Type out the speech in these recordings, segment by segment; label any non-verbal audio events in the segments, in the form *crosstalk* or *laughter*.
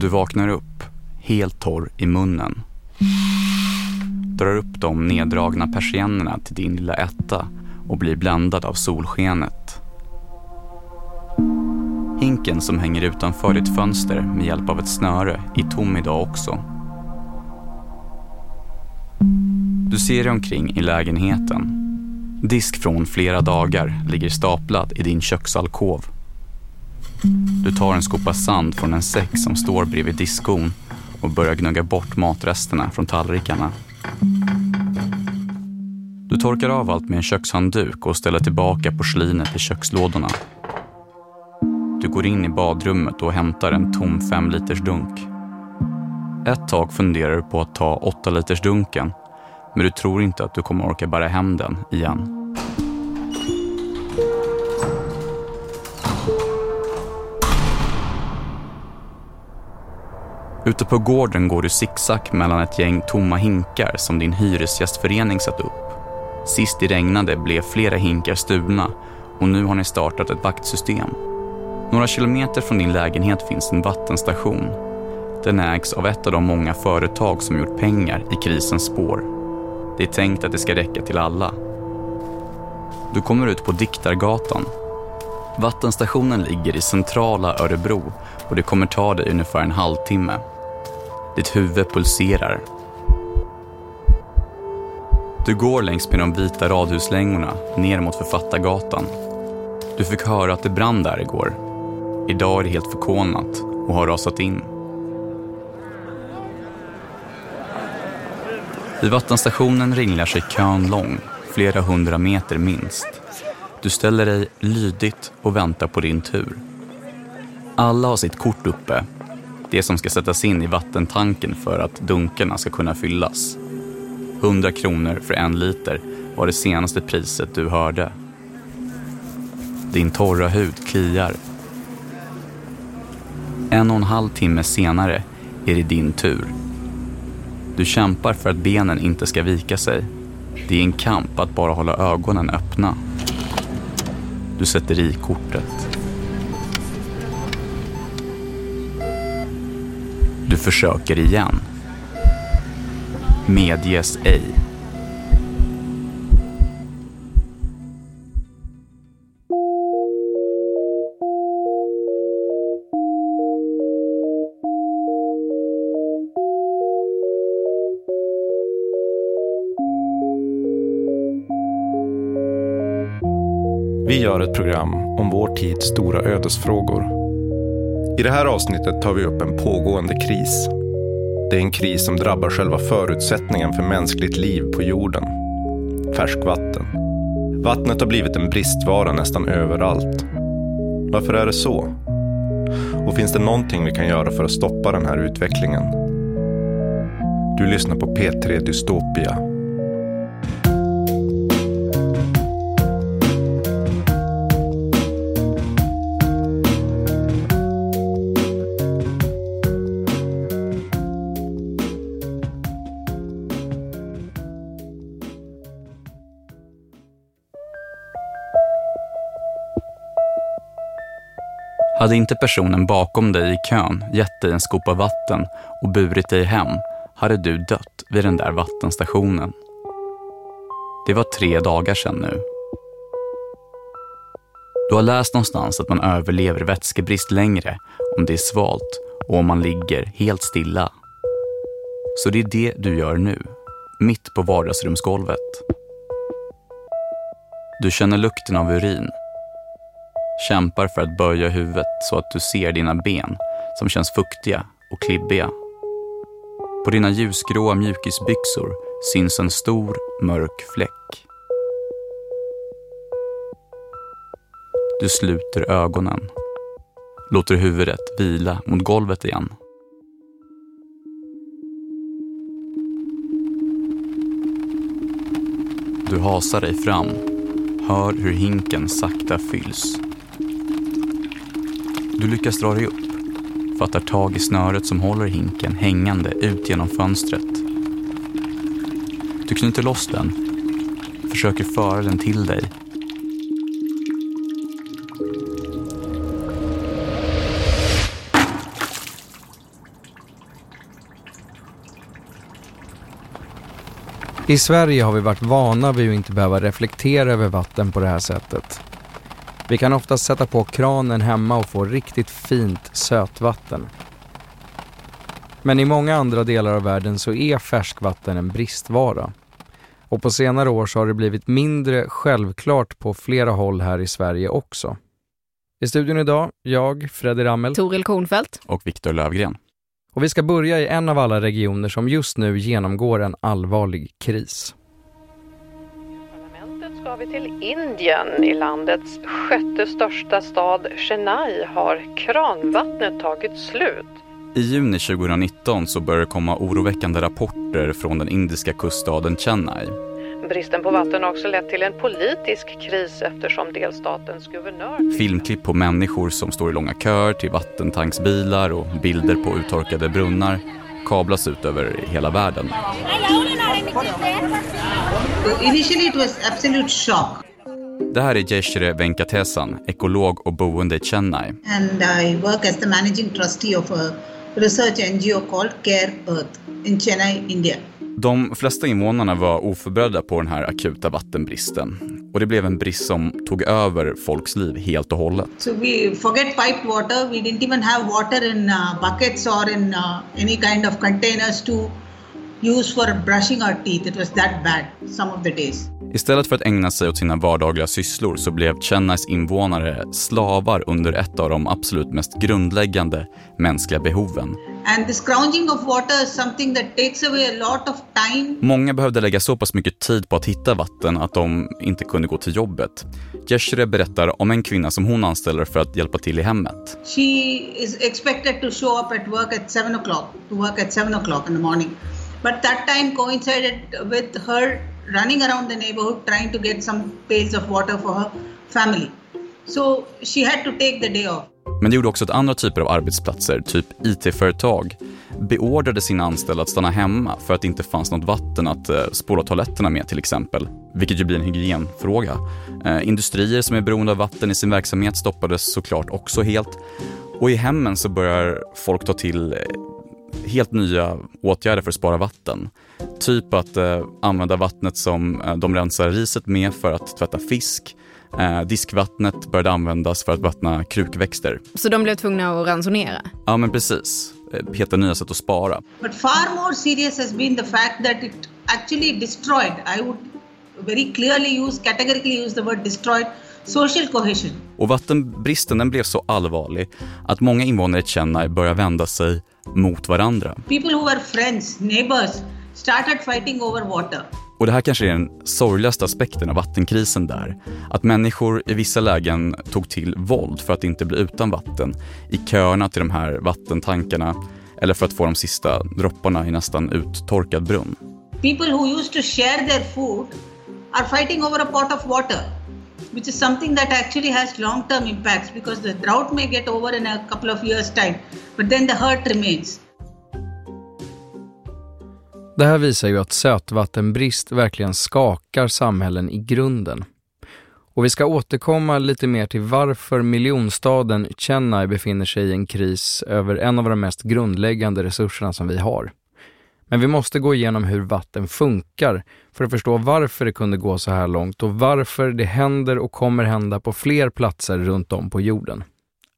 Du vaknar upp, helt torr i munnen. Drar upp de neddragna persiennerna till din lilla etta och blir bländad av solskenet. Hinken som hänger utanför ditt fönster med hjälp av ett snöre är tom idag också. Du ser dig omkring i lägenheten. Disk från flera dagar ligger staplad i din köksalkov. Du tar en skopa sand från en säck som står bredvid diskon och börjar gnugga bort matresterna från tallrikarna. Du torkar av allt med en kökshandduk och ställer tillbaka porslinet i kökslådorna. Du går in i badrummet och hämtar en tom fem liters dunk. Ett tag funderar du på att ta åtta liters dunken men du tror inte att du kommer orka bära hem den igen. Ute på gården går du zigzag mellan ett gäng tomma hinkar som din hyresgästförening satt upp. Sist det regnade blev flera hinkar stulna och nu har ni startat ett vaktsystem. Några kilometer från din lägenhet finns en vattenstation. Den ägs av ett av de många företag som gjort pengar i krisens spår. Det är tänkt att det ska räcka till alla. Du kommer ut på Diktargatan. Vattenstationen ligger i centrala Örebro och det kommer ta dig ungefär en halvtimme. Ditt huvud pulserar. Du går längs med de vita radhuslängorna ner mot Författargatan. Du fick höra att det brann där igår. Idag är det helt förkolnat och har rasat in. Vid vattenstationen ringlar sig kön lång, flera hundra meter minst. Du ställer dig lydigt och väntar på din tur. Alla har sitt kort uppe det som ska sättas in i vattentanken för att dunkarna ska kunna fyllas. 100 kronor för en liter var det senaste priset du hörde. Din torra hud kliar. En och en halv timme senare är det din tur. Du kämpar för att benen inte ska vika sig. Det är en kamp att bara hålla ögonen öppna. Du sätter i kortet. Du försöker igen. Medges ej. Vi gör ett program om vår tids stora ödesfrågor i det här avsnittet tar vi upp en pågående kris. Det är en kris som drabbar själva förutsättningen för mänskligt liv på jorden. Färskvatten. Vattnet har blivit en bristvara nästan överallt. Varför är det så? Och finns det någonting vi kan göra för att stoppa den här utvecklingen? Du lyssnar på P3 Dystopia Hade inte personen bakom dig i kön gett dig en skopa vatten och burit dig hem hade du dött vid den där vattenstationen. Det var tre dagar sedan nu. Du har läst någonstans att man överlever vätskebrist längre om det är svalt och om man ligger helt stilla. Så det är det du gör nu, mitt på vardagsrumsgolvet. Du känner lukten av urin Kämpar för att böja huvudet så att du ser dina ben som känns fuktiga och klibbiga. På dina ljusgråa mjukisbyxor syns en stor mörk fläck. Du sluter ögonen. Låter huvudet vila mot golvet igen. Du hasar dig fram, hör hur hinken sakta fylls. Du lyckas dra dig upp, fattar tag i snöret som håller hinken hängande ut genom fönstret. Du knyter loss den, försöker föra den till dig. I Sverige har vi varit vana vid att inte behöva reflektera över vatten på det här sättet. Vi kan ofta sätta på kranen hemma och få riktigt fint sötvatten. Men i många andra delar av världen så är färskvatten en bristvara. Och på senare år så har det blivit mindre självklart på flera håll här i Sverige också. I studion idag, jag, Fredrik Rammel, Toril Kornfeldt och Viktor Lövgren. Och vi ska börja i en av alla regioner som just nu genomgår en allvarlig kris. Ska vi till Indien. I landets sjätte största stad Chennai har kranvattnet tagit slut. I juni 2019 så börjar det komma oroväckande rapporter från den indiska kuststaden Chennai. Bristen på vatten har också lett till en politisk kris eftersom delstatens guvernör... Filmklipp på människor som står i långa köer till vattentanksbilar och bilder på uttorkade brunnar kablas ut över hela världen. Initially it was absolute shock. Det här är Jeshre Venkatesan, ekolog och boende i Chennai. And I work as the managing trustee of a research NGO called Care Earth in Chennai, India. De flesta invånarna var oförberedda på den här akuta vattenbristen och det blev en brist som tog över folks liv helt och hållet. So we forget piped water. We didn't even have water in uh, buckets or in uh, any kind of containers to use for brushing our teeth. It was that bad some of the days. Istället för att ägna sig åt sina vardagliga sysslor så blev Chennais invånare slavar under ett av de absolut mest grundläggande mänskliga behoven. And the scrounging of water is something that takes away a lot of time. Många behövde lägga så pass mycket tid på att hitta vatten att de inte kunde gå till jobbet. Jeshre berättar om en kvinna som hon anställer för att hjälpa till i hemmet. She is expected to show up at work at 7 o'clock, to work at 7 o'clock in the morning. But that time coincided with her running around the neighborhood trying to get some pails of water for her family. So she had to take the day off. Men det gjorde också att andra typer av arbetsplatser, typ IT-företag, beordrade sina anställda att stanna hemma för att det inte fanns något vatten att eh, spola toaletterna med till exempel, vilket ju blir en hygienfråga. Eh, industrier som är beroende av vatten i sin verksamhet stoppades såklart också helt. Och i hemmen så börjar folk ta till eh, helt nya åtgärder för att spara vatten. Typ att eh, använda vattnet som eh, de rensar riset med för att tvätta fisk. Eh, diskvattnet började användas för att vattna krukväxter. Så de blev tvungna att ransonera? Ja men precis. Eh, Helt nya sätt att spara. But far more serious has been the fact that it actually destroyed, I would very clearly use, categorically use the word destroyed, social cohesion. Och vattenbristen den blev så allvarlig att många invånare i Chennai började vända sig mot varandra. People who were friends, neighbors, started fighting over water. Och det här kanske är den sorgligaste aspekten av vattenkrisen där. Att människor i vissa lägen tog till våld för att inte bli utan vatten i köerna till de här vattentankarna eller för att få de sista dropparna i nästan uttorkad brunn. People who used to share their food are fighting over a pot of water, which is something that actually has long term impacts because the drought may get over in a couple of years' time, but then the hurt remains. Det här visar ju att sötvattenbrist verkligen skakar samhällen i grunden. Och vi ska återkomma lite mer till varför miljonstaden Chennai befinner sig i en kris över en av de mest grundläggande resurserna som vi har. Men vi måste gå igenom hur vatten funkar för att förstå varför det kunde gå så här långt och varför det händer och kommer hända på fler platser runt om på jorden.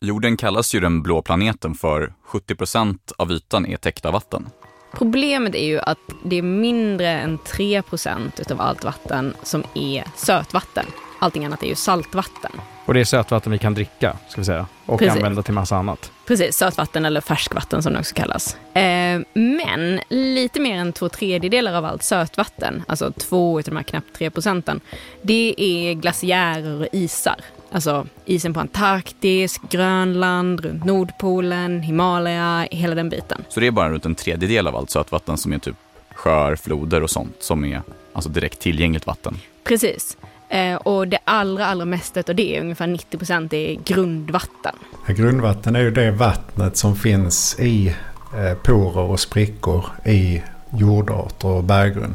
Jorden kallas ju den blå planeten för 70% av ytan är täckt av vatten. Problemet är ju att det är mindre än 3% utav allt vatten som är sötvatten. Allting annat är ju saltvatten. Och det är sötvatten vi kan dricka, ska vi säga, och Precis. använda till massa annat. Precis, sötvatten eller färskvatten som det också kallas. Eh, men lite mer än två tredjedelar av allt sötvatten, alltså två av de här knappt 3 procenten, det är glaciärer och isar. Alltså isen på Antarktis, Grönland, runt Nordpolen, Himalaya, hela den biten. Så det är bara runt en tredjedel av allt sötvatten som är typ sjöar, floder och sånt som är alltså direkt tillgängligt vatten. Precis. Eh, och det allra, allra mesta av det, ungefär 90 procent, är grundvatten. Grundvatten är ju det vattnet som finns i eh, porer och sprickor i jordarter och berggrund.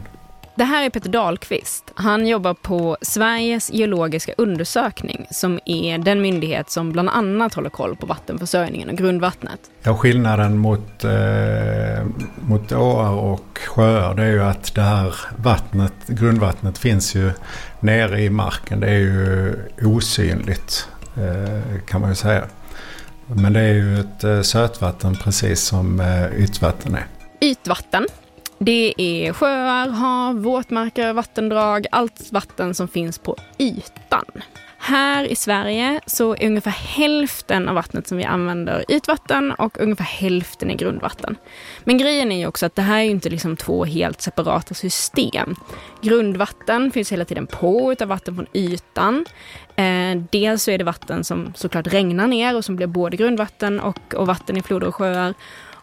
Det här är Peter Dahlqvist. Han jobbar på Sveriges geologiska undersökning som är den myndighet som bland annat håller koll på vattenförsörjningen och grundvattnet. Ja, skillnaden mot, eh, mot åar och sjöar det är ju att det här vattnet, grundvattnet finns ju nere i marken. Det är ju osynligt eh, kan man ju säga. Men det är ju ett eh, sötvatten precis som eh, ytvatten är. Ytvatten det är sjöar, hav, våtmarker, vattendrag, allt vatten som finns på ytan. Här i Sverige så är ungefär hälften av vattnet som vi använder ytvatten och ungefär hälften är grundvatten. Men grejen är ju också att det här är ju inte liksom två helt separata system. Grundvatten finns hela tiden på utav vatten från ytan. Eh, dels så är det vatten som såklart regnar ner och som blir både grundvatten och, och vatten i floder och sjöar.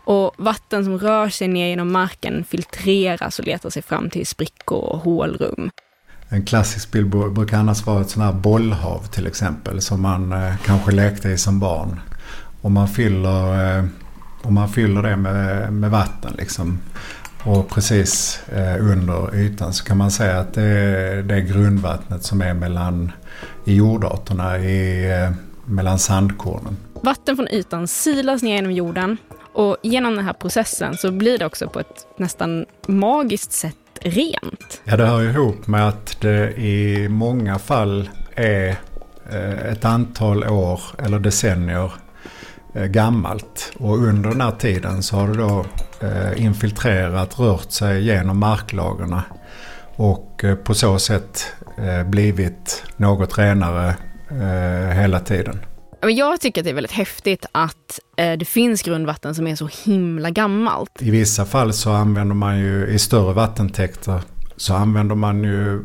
Och vatten som rör sig ner genom marken filtreras och letar sig fram till sprickor och hålrum. En klassisk bild brukar annars vara ett sånt här bollhav till exempel som man eh, kanske lekte i som barn. Om man fyller, eh, om man fyller det med, med vatten liksom och precis eh, under ytan så kan man säga att det är det grundvattnet som är mellan i jordarterna, i, eh, mellan sandkornen. Vatten från ytan silas ner genom jorden och genom den här processen så blir det också på ett nästan magiskt sätt rent. Ja, det hör ihop med att det i många fall är eh, ett antal år eller decennier eh, gammalt. Och under den här tiden så har det då eh, infiltrerat, rört sig genom marklagren och på så sätt blivit något renare hela tiden. Jag tycker att det är väldigt häftigt att eh, det finns grundvatten som är så himla gammalt. I vissa fall så använder man ju i större vattentäkter så använder man ju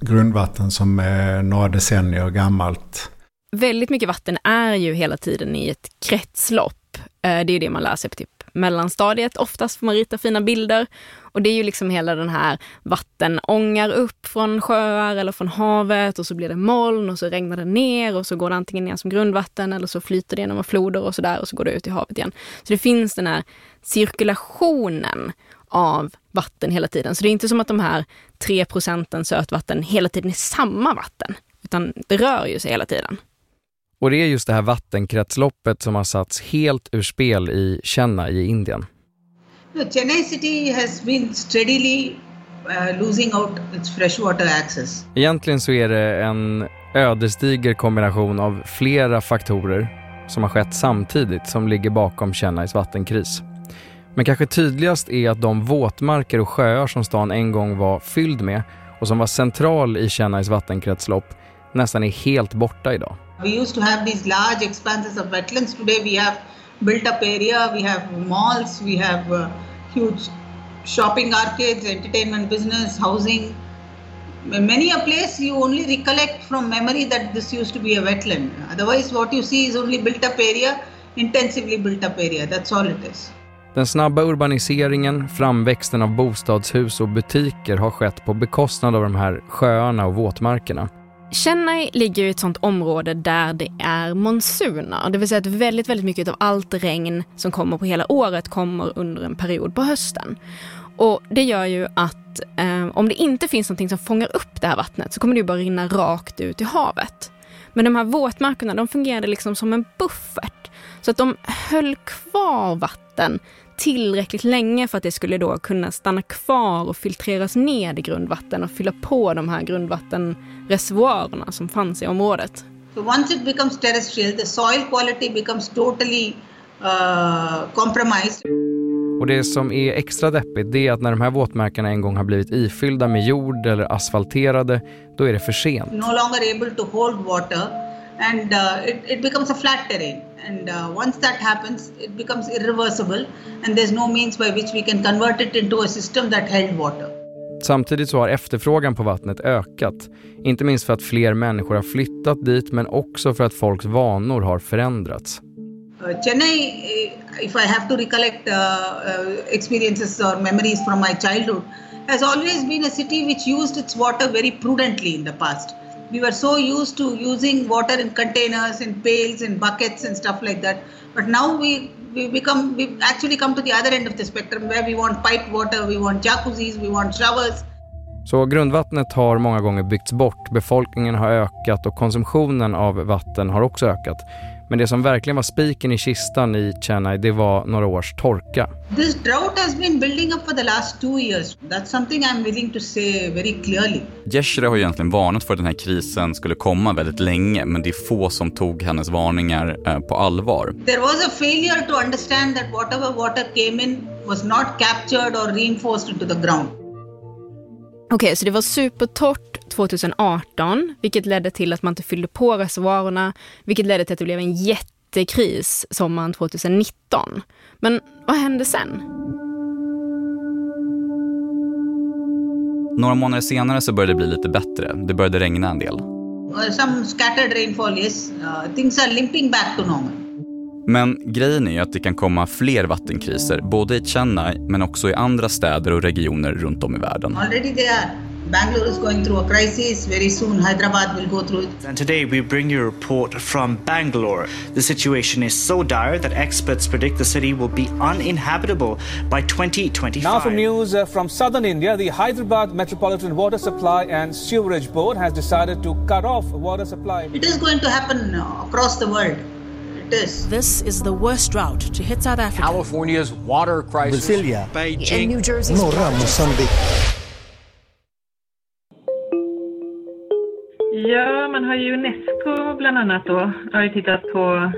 grundvatten som är några decennier gammalt. Väldigt mycket vatten är ju hela tiden i ett kretslopp. Eh, det är det man lär sig på typ mellanstadiet. Oftast får man rita fina bilder. Och det är ju liksom hela den här vatten ångar upp från sjöar eller från havet och så blir det moln och så regnar det ner och så går det antingen ner som grundvatten eller så flyter det genom floder och sådär och så går det ut i havet igen. Så det finns den här cirkulationen av vatten hela tiden. Så det är inte som att de här 3 procenten sötvatten hela tiden är samma vatten, utan det rör ju sig hela tiden. Och det är just det här vattenkretsloppet som har satts helt ur spel i Chennai i Indien. Chennai city has been steadily uh, losing out its freshwater access. Egentligen så är det en ödesdiger kombination av flera faktorer som har skett samtidigt som ligger bakom Chennais vattenkris. Men kanske tydligast är att de våtmarker och sjöar som stan en gång var fylld med och som var central i Chennais vattenkretslopp nästan är helt borta idag. We used to have these large expanses of wetlands. Today we have built up area, we have malls, we have uh, huge shopping arcades, entertainment business, housing. Many a place you only recollect from memory that this used to be a wetland. Otherwise, what you see is only built up area, intensively built up area. That's all it is. Den snabba urbaniseringen, framväxten av bostadshus och butiker har skett på bekostnad av de här sjöarna och våtmarkerna. Chennai ligger i ett sånt område där det är monsuner. Det vill säga att väldigt, väldigt mycket av allt regn som kommer på hela året kommer under en period på hösten. Och det gör ju att eh, om det inte finns någonting som fångar upp det här vattnet så kommer det ju bara rinna rakt ut i havet. Men de här våtmarkerna de fungerade liksom som en buffert. Så att de höll kvar vatten tillräckligt länge för att det skulle då kunna stanna kvar och filtreras ned i grundvatten och fylla på de här grundvattenreservoarerna som fanns i området. So once it becomes terrestrial, the soil quality becomes totally uh, compromised. Och det som är extra deppigt det är att när de här våtmarkerna en gång har blivit ifyllda med jord eller asfalterade, då är det för sent. No longer able to hold water and uh, it, it becomes a flat terrain. And uh, once that happens, it becomes irreversible and there's no means by which we can convert it into a system that held water. Samtidigt så har efterfrågan på vattnet ökat. Inte minst för att fler människor har flyttat dit men också för att folks vanor har förändrats. Uh, Chennai, eh, if I have to recollect uh, uh, experiences or memories from my childhood, has always been a city which used its water very prudently in the past we were so used to using water in containers in pails in buckets and stuff like that. But now we we become we've actually come to the other end of the spectrum where we want piped water we want jacuzzis we want showers. Så grundvattnet har många gånger byggts bort, befolkningen har ökat och konsumtionen av vatten har också ökat. Men det som verkligen var spiken i kistan i Chennai, det var några års torka. This drought has been building up for the last two years. That's something I'm willing to say very clearly. Yeshre har egentligen varnat för att den här krisen skulle komma väldigt länge, men det är få som tog hennes varningar eh, på allvar. There was a failure to understand that whatever water came in was not captured or reinforced into the ground. Okej, okay, så det var supertorrt 2018, vilket ledde till att man inte fyllde på reservoarerna, vilket ledde till att det blev en jättekris sommaren 2019. Men vad hände sen? Några månader senare så började det bli lite bättre. Det började regna en del. Some scattered rainfall, yes. Uh, things are limping back to normal. Men grejen är ju att det kan komma fler vattenkriser, både i Chennai men också i andra städer och regioner runt om i världen. Already they are. Bangalore is going through a crisis. Very soon Hyderabad will go through it. And today we bring you a report from Bangalore. The situation is so dire that experts predict the city will be uninhabitable by 2025. Now from news uh, from southern India, the Hyderabad Metropolitan Water Supply and Sewerage Board has decided to cut off water supply. It is going to happen uh, across the world. This. this is the worst drought to hit South Africa. California's water crisis. Brasilia. Beijing. And New Jersey. Norra Mozambique. Ja, man har ju Unesco bland annat då har ju tittat på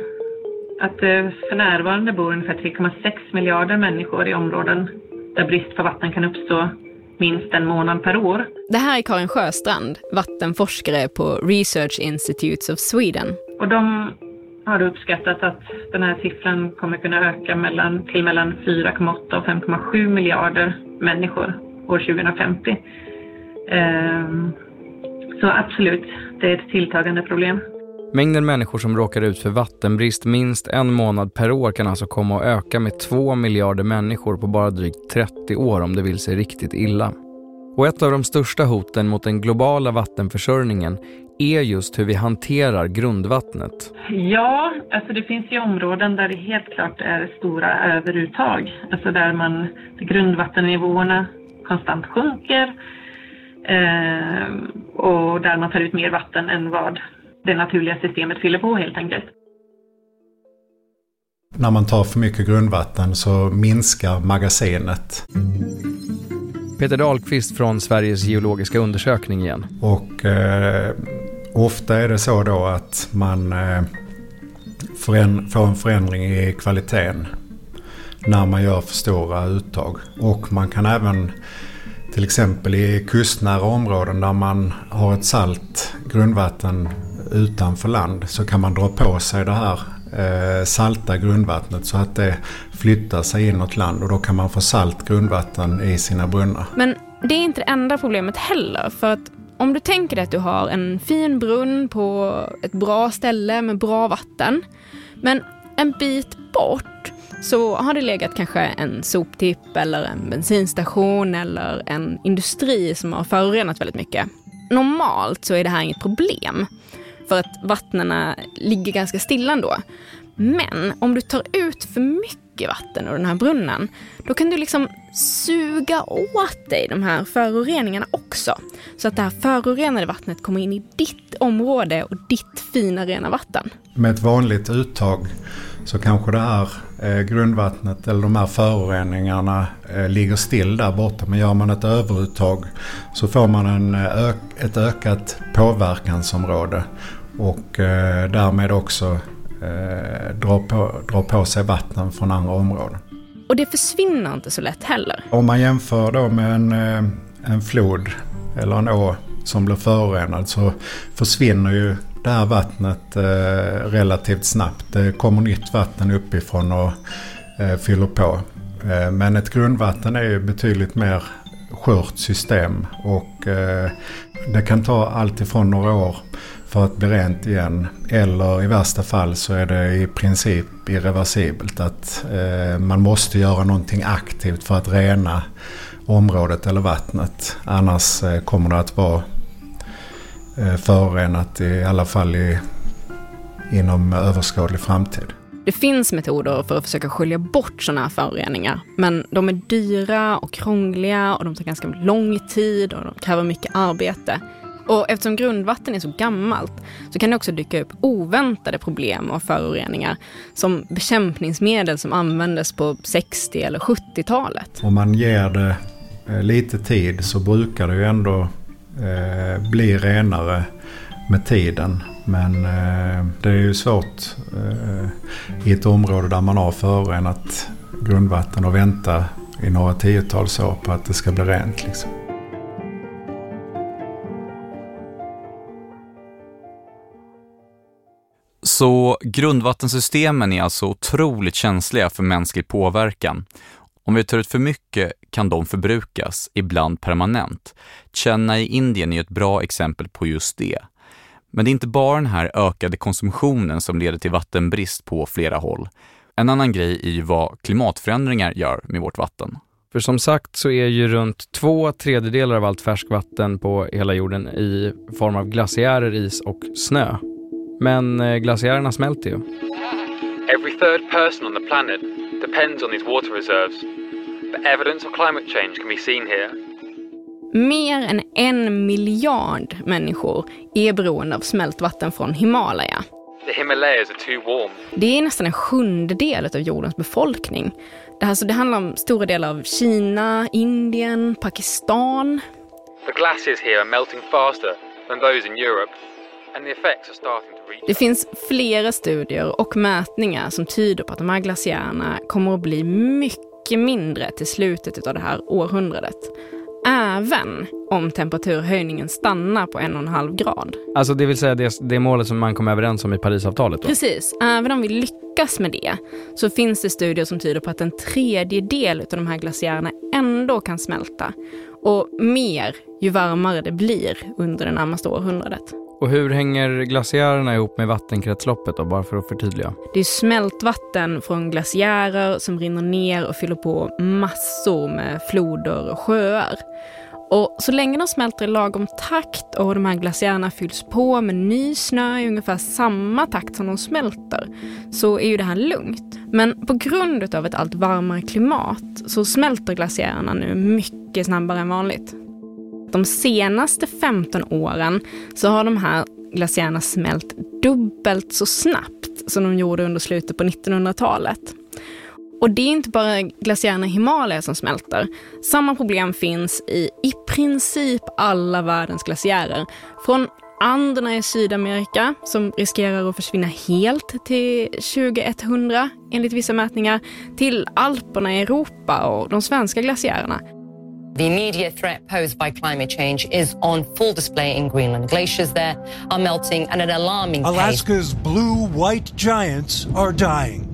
att det för närvarande bor ungefär 3,6 miljarder människor i områden där brist på vatten kan uppstå minst en månad per år. Det här är Karin Sjöstrand, vattenforskare på Research Institutes of Sweden. Och de har uppskattat att den här siffran kommer kunna öka mellan, till mellan 4,8 och 5,7 miljarder människor år 2050. Ehm, så absolut, det är ett tilltagande problem. Mängden människor som råkar ut för vattenbrist minst en månad per år kan alltså komma att öka med 2 miljarder människor på bara drygt 30 år om det vill sig riktigt illa. Och ett av de största hoten mot den globala vattenförsörjningen är just hur vi hanterar grundvattnet. Ja, alltså det finns ju områden där det helt klart är stora överuttag. Alltså där, man, grundvattennivåerna konstant sjunker och där man tar ut mer vatten än vad det naturliga systemet fyller på helt enkelt. När man tar för mycket grundvatten så minskar magasinet. Peter Dahlqvist från Sveriges geologiska undersökning igen. Och eh, ofta är det så då att man eh, får en förändring i kvaliteten när man gör för stora uttag. Och man kan även till exempel i kustnära områden där man har ett salt grundvatten utanför land så kan man dra på sig det här eh, salta grundvattnet så att det flyttar sig inåt land och då kan man få salt grundvatten i sina brunnar. Men det är inte det enda problemet heller för att om du tänker dig att du har en fin brunn på ett bra ställe med bra vatten men en bit bort så har det legat kanske en soptipp eller en bensinstation eller en industri som har förorenat väldigt mycket. Normalt så är det här inget problem för att vattnena ligger ganska stilla ändå. Men om du tar ut för mycket vatten ur den här brunnen, då kan du liksom suga åt dig de här föroreningarna också. Så att det här förorenade vattnet kommer in i ditt område och ditt fina rena vatten. Med ett vanligt uttag så kanske det här eh, grundvattnet eller de här föroreningarna eh, ligger still där borta. Men gör man ett överuttag så får man en, eh, ök, ett ökat påverkansområde och eh, därmed också eh, dra, på, dra på sig vatten från andra områden. Och det försvinner inte så lätt heller. Om man jämför då med en, en flod eller en å som blir förorenad så försvinner ju det här vattnet eh, relativt snabbt. Det kommer nytt vatten uppifrån och eh, fyller på. Eh, men ett grundvatten är ju betydligt mer skört system och eh, det kan ta allt ifrån några år för att bli rent igen. Eller i värsta fall så är det i princip irreversibelt. Att eh, man måste göra någonting aktivt för att rena området eller vattnet. Annars eh, kommer det att vara eh, förorenat i alla fall i, inom överskådlig framtid. Det finns metoder för att försöka skölja bort sådana här föroreningar, men de är dyra och krångliga och de tar ganska lång tid och de kräver mycket arbete. Och eftersom grundvatten är så gammalt så kan det också dyka upp oväntade problem och föroreningar som bekämpningsmedel som användes på 60 eller 70-talet. Om man ger det eh, lite tid så brukar det ju ändå eh, bli renare med tiden. Men eh, det är ju svårt eh, i ett område där man har förorenat grundvatten och vänta i några tiotals år på att det ska bli rent. Liksom. Så grundvattensystemen är alltså otroligt känsliga för mänsklig påverkan. Om vi tar ut för mycket kan de förbrukas, ibland permanent. Chennai i Indien är ett bra exempel på just det. Men det är inte bara den här ökade konsumtionen som leder till vattenbrist på flera håll. En annan grej är ju vad klimatförändringar gör med vårt vatten. För som sagt så är ju runt två tredjedelar av allt färskvatten på hela jorden i form av glaciärer, is och snö. Men eh, glaciärerna smälter ju. Every third person on the planet depends on these water reserves. The evidence of climate change can be seen here. Mer än en miljard människor är beroende av smältvatten från Himalaya. The Himalayas are too warm. Det är nästan en sjundedel av jordens befolkning. Det, här, så det handlar om stora delar av Kina, Indien, Pakistan. The glaciers here are melting faster than those in Europe. Det finns flera studier och mätningar som tyder på att de här glaciärerna kommer att bli mycket mindre till slutet av det här århundradet. Även om temperaturhöjningen stannar på en och en halv grad. Alltså det vill säga det, det målet som man kom överens om i Parisavtalet? Då. Precis. Även om vi lyckas med det så finns det studier som tyder på att en tredjedel av de här glaciärerna ändå kan smälta. Och mer ju varmare det blir under det närmaste århundradet. Och hur hänger glaciärerna ihop med vattenkretsloppet då, bara för att förtydliga? Det är smältvatten från glaciärer som rinner ner och fyller på massor med floder och sjöar. Och så länge de smälter i lagom takt och de här glaciärerna fylls på med ny snö i ungefär samma takt som de smälter så är ju det här lugnt. Men på grund av ett allt varmare klimat så smälter glaciärerna nu mycket snabbare än vanligt. De senaste 15 åren så har de här glaciärerna smält dubbelt så snabbt som de gjorde under slutet på 1900-talet. Och det är inte bara glaciärerna i Himalaya som smälter. Samma problem finns i i princip alla världens glaciärer. Från Anderna i Sydamerika som riskerar att försvinna helt till 2100 enligt vissa mätningar, till Alperna i Europa och de svenska glaciärerna. The immediate threat posed by climate change is on full display in Greenland. Glaciers there are melting at an alarming pace. Alaska's blue white giants are dying,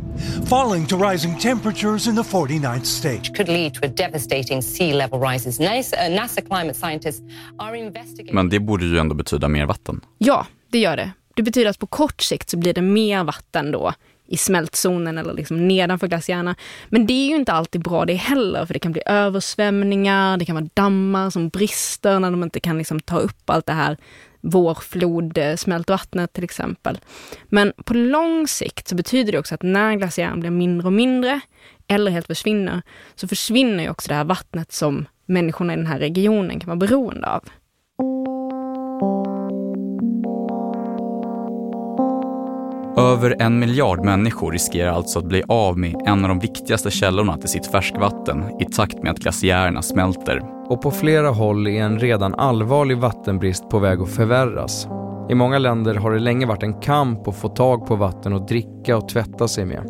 falling to rising temperatures in the 49th state. Could lead to a devastating sea level rises. NASA, uh, NASA climate scientists are investigating. Men det borde ju ändå betyda mer vatten. Ja, det gör det. Det betyder att på kort sikt så blir det mer vatten då i smältzonen eller liksom nedanför glaciärerna. Men det är ju inte alltid bra det heller, för det kan bli översvämningar, det kan vara dammar som brister när de inte kan liksom ta upp allt det här vårflodsmältvattnet till exempel. Men på lång sikt så betyder det också att när glaciären blir mindre och mindre, eller helt försvinner, så försvinner ju också det här vattnet som människorna i den här regionen kan vara beroende av. Över en miljard människor riskerar alltså att bli av med en av de viktigaste källorna till sitt färskvatten i takt med att glaciärerna smälter. Och på flera håll är en redan allvarlig vattenbrist på väg att förvärras. I många länder har det länge varit en kamp att få tag på vatten att dricka och tvätta sig med.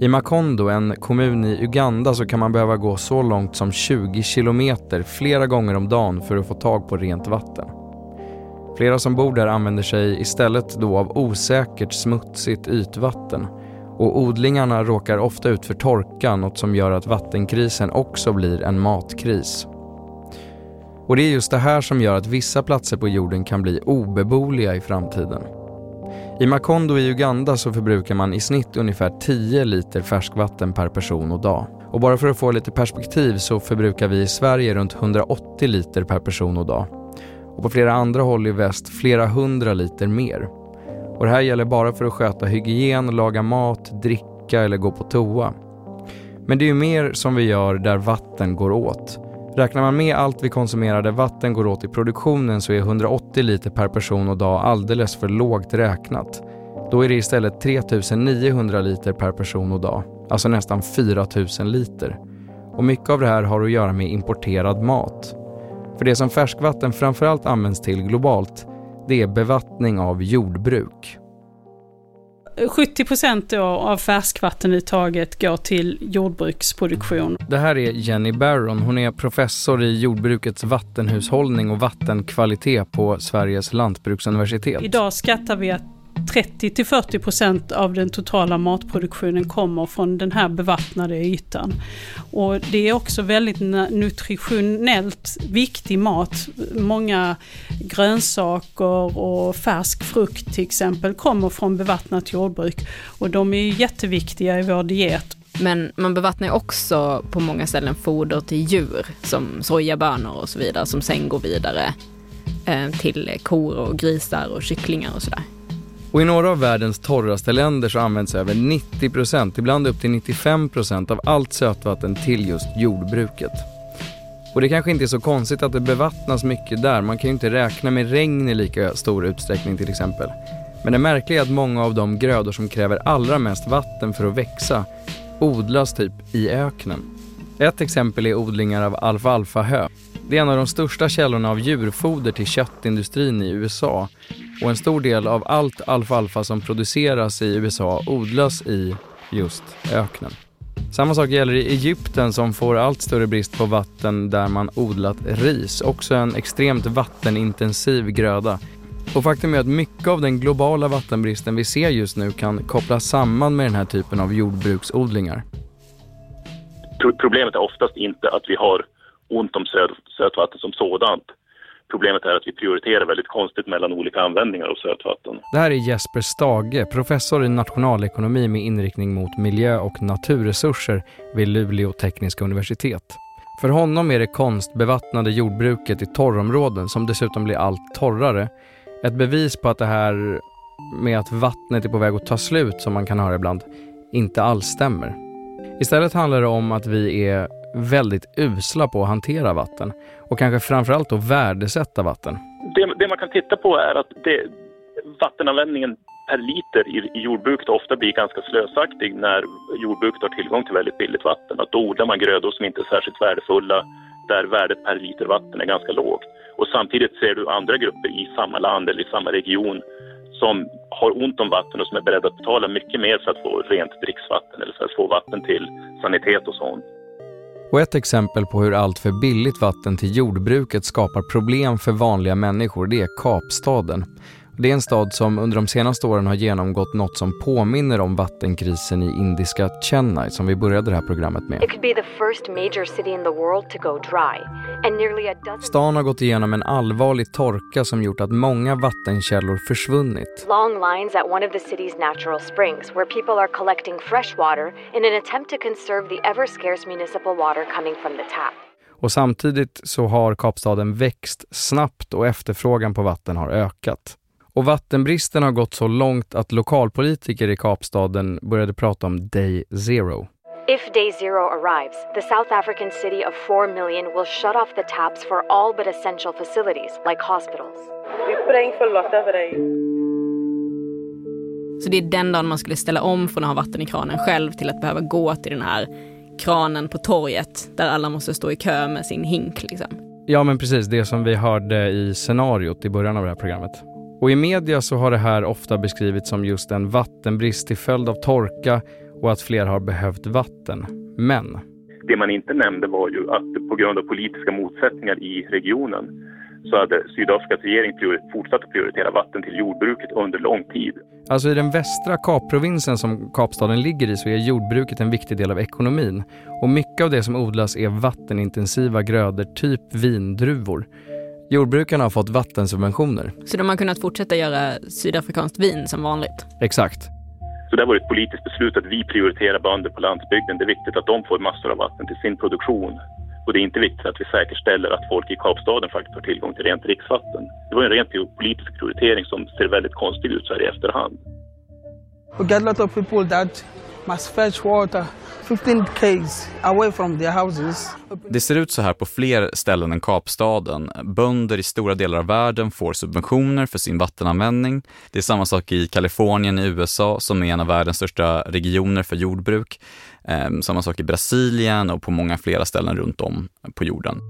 I Makondo, en kommun i Uganda, så kan man behöva gå så långt som 20 kilometer flera gånger om dagen för att få tag på rent vatten. Flera som bor där använder sig istället då av osäkert smutsigt ytvatten och odlingarna råkar ofta ut för torka, något som gör att vattenkrisen också blir en matkris. Och det är just det här som gör att vissa platser på jorden kan bli obeboeliga i framtiden. I Makondo i Uganda så förbrukar man i snitt ungefär 10 liter färskvatten per person och dag. Och bara för att få lite perspektiv så förbrukar vi i Sverige runt 180 liter per person och dag och på flera andra håll i väst flera hundra liter mer. Och det här gäller bara för att sköta hygien, laga mat, dricka eller gå på toa. Men det är ju mer som vi gör där vatten går åt. Räknar man med allt vi konsumerar där vatten går åt i produktionen så är 180 liter per person och dag alldeles för lågt räknat. Då är det istället 3900 liter per person och dag, alltså nästan 4000 liter. Och mycket av det här har att göra med importerad mat. För det som färskvatten framförallt används till globalt, det är bevattning av jordbruk. 70 procent av färskvattenuttaget går till jordbruksproduktion. Det här är Jenny Barron. Hon är professor i jordbrukets vattenhushållning och vattenkvalitet på Sveriges lantbruksuniversitet. Idag skattar vi att 30 till 40 procent av den totala matproduktionen kommer från den här bevattnade ytan. Och det är också väldigt nutritionellt viktig mat. Många grönsaker och färsk frukt till exempel kommer från bevattnat jordbruk och de är jätteviktiga i vår diet. Men man bevattnar också på många ställen foder till djur som sojabönor och så vidare som sen går vidare eh, till kor och grisar och kycklingar och sådär. Och i några av världens torraste länder så används över 90%, ibland upp till 95% av allt sötvatten till just jordbruket. Och det kanske inte är så konstigt att det bevattnas mycket där, man kan ju inte räkna med regn i lika stor utsträckning till exempel. Men det märkliga är att många av de grödor som kräver allra mest vatten för att växa odlas typ i öknen. Ett exempel är odlingar av alfalfahö. Det är en av de största källorna av djurfoder till köttindustrin i USA och en stor del av allt alfalfa som produceras i USA odlas i just öknen. Samma sak gäller i Egypten som får allt större brist på vatten där man odlat ris, också en extremt vattenintensiv gröda. Och faktum är att mycket av den globala vattenbristen vi ser just nu kan kopplas samman med den här typen av jordbruksodlingar. Problemet är oftast inte att vi har ont om sötvatten som sådant. Problemet är att vi prioriterar väldigt konstigt mellan olika användningar av sötvatten. Det här är Jesper Stage, professor i nationalekonomi med inriktning mot miljö och naturresurser vid Luleå tekniska universitet. För honom är det konstbevattnade jordbruket i torrområden, som dessutom blir allt torrare, ett bevis på att det här med att vattnet är på väg att ta slut, som man kan höra ibland, inte alls stämmer. Istället handlar det om att vi är väldigt usla på att hantera vatten och kanske framförallt att värdesätta vatten. Det, det, man kan titta på är att det, vattenanvändningen per liter i, i jordbruket ofta blir ganska slösaktig när jordbruket har tillgång till väldigt billigt vatten. Att då odlar man grödor som inte är särskilt värdefulla där värdet per liter vatten är ganska lågt. Och samtidigt ser du andra grupper i samma land eller i samma region som har ont om vatten och som är beredda att betala mycket mer för att få rent dricksvatten eller för att få vatten till sanitet och sånt. Och ett exempel på hur allt för billigt vatten till jordbruket skapar problem för vanliga människor, det är Kapstaden. Det är en stad som under de senaste åren har genomgått något som påminner om vattenkrisen i indiska Chennai som vi började det här programmet med. Stan har gått igenom en allvarlig torka som gjort att många vattenkällor försvunnit. Long lines at one of the city's natural springs where people are collecting fresh water in an attempt to conserve the ever scarce municipal water coming from the tap. Och samtidigt så har Kapstaden växt snabbt och efterfrågan på vatten har ökat. Och vattenbristen har gått så långt att lokalpolitiker i Kapstaden började prata om Day Zero. If day zero arrives, the South African city of 4 million will shut off the taps for all but essential facilities like hospitals. We're praying for lot of rain. Så det är den dagen man skulle ställa om från att ha vatten i kranen själv till att behöva gå till den här kranen på torget där alla måste stå i kö med sin hink liksom. Ja men precis, det som vi hörde i scenariot i början av det här programmet. Och i media så har det här ofta beskrivits som just en vattenbrist till följd av torka och att fler har behövt vatten. Men... Det man inte nämnde var ju att på grund av politiska motsättningar i regionen så hade Sydafrikas regering fortsatt att prioritera vatten till jordbruket under lång tid. Alltså i den västra Kapprovinsen som Kapstaden ligger i så är jordbruket en viktig del av ekonomin. Och mycket av det som odlas är vattenintensiva grödor, typ vindruvor. Jordbrukarna har fått vattensubventioner. Så de har kunnat fortsätta göra sydafrikanskt vin som vanligt? Exakt. Så det har varit ett politiskt beslut att vi prioriterar bönder på landsbygden. Det är viktigt att de får massor av vatten till sin produktion. Och Och det är inte viktigt att vi säkerställer att folk i Kapstaden faktiskt har tillgång till rent dricksvatten. Det var en rent politisk prioritering som ser väldigt konstig ut så här i efterhand. We get a lot of people that must fetch water 15 k's away from their houses. Det ser ut så här på fler ställen än Kapstaden. Bönder i stora delar av världen får subventioner för sin vattenanvändning. Det är samma sak i Kalifornien i USA som är en av världens största regioner för jordbruk. Ehm, samma sak i Brasilien och på många flera ställen runt om på jorden.